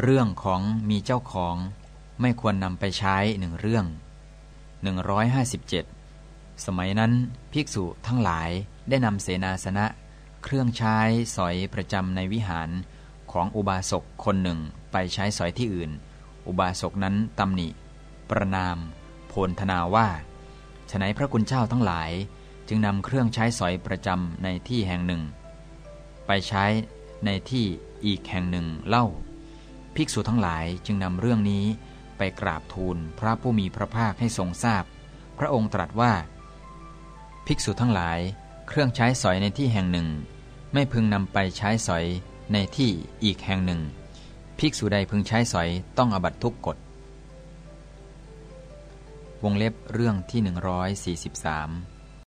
เรื่องของมีเจ้าของไม่ควรนำไปใช้หนึ่งเรื่อง 157 สมัยนั้นภิกษุทั้งหลายได้นำเสนาสนะ เครื่องใช้สอยประจำในวิหารของอุบาสกคนหนึ่งไปใช้สอยที่อื่น อุบาสกนั้นตำหนิ ประนาม โพลธนาว่าฉนัยพระคุณเจ้าทั้งหลาย จึงนำเครื่องใช้สอยประจำในที่แห่งหนึ่ง ไปใช้ในที่อีกแห่งหนึ่งเล่า ภิกษุทั้งหลายจึงนำเรื่องนี้ไปกราบทูลพระผู้มีพระภาคให้ทรงทราบพพระองค์ตรัสว่า ภิกษุทั้งหลาย เครื่องใช้สอยในที่แห่งหนึ่ง ไม่พึงนำไปใช้สอยในที่อีกแห่งหนึ่ง ภิกษุใดพึงใช้สอยต้องอบัตทุกกฎวงเล็บเรื่องที่ 143